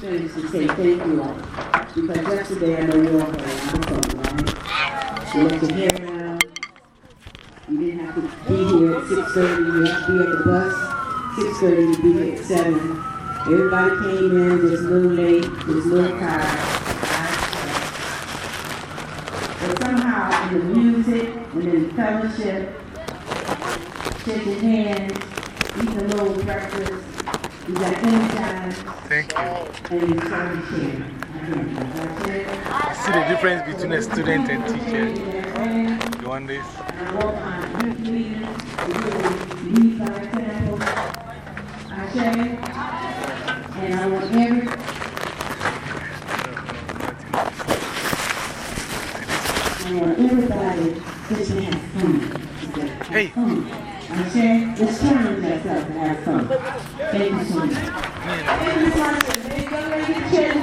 finished to say thank you all. Because yesterday I know you all had a of fun, right? You let your hair down. You didn't have to be here at six thirty, you have to be at the bus, six thirty to be here at seven. Everybody came in just a little late, just a little tired. But somehow in the music and in the fellowship, shaking hands, eating a little breakfast, Thank you. I see the difference between a student and teacher. You want this? Hey. Fun. I say, let's challenge ourselves to have fun. Thank you so much.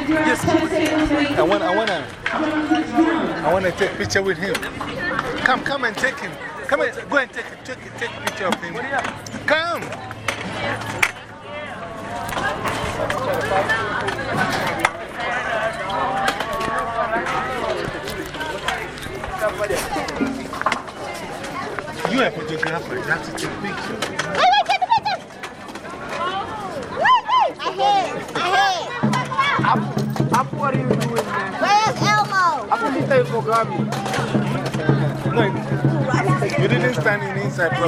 Yes. I want, I want to, I want to take a picture with him. Come, come and take him. Come and go and take, take, take a picture of him. Come. You are a photographer, you have to take pictures. Wait, wait, take the picture. Wait, wait. Oh, I hit. I hit. Apo, what are you doing, man? Where's Elmo? Apo, you take for Grammy. No, you didn't stand in inside, bro.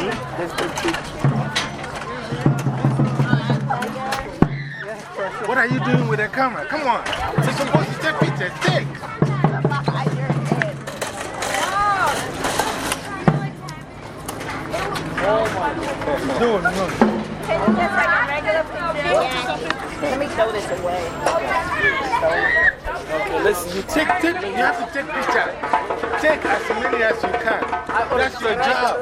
What are you doing with the camera? Come on. You're supposed to take pictures. Take. No, no. Let me throw this away. Listen, you take, take, you have to take pictures. Take as many as you can. That's your job.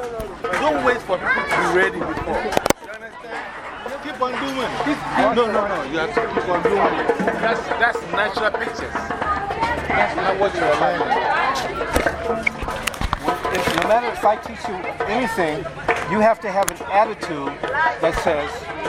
Don't wait for people to be ready before. You understand? Keep on doing it. No, no, no. You have to keep on doing it. That's, that's natural pictures. That's not what you're learning. If, no matter if I teach you anything, you have to have an attitude that says,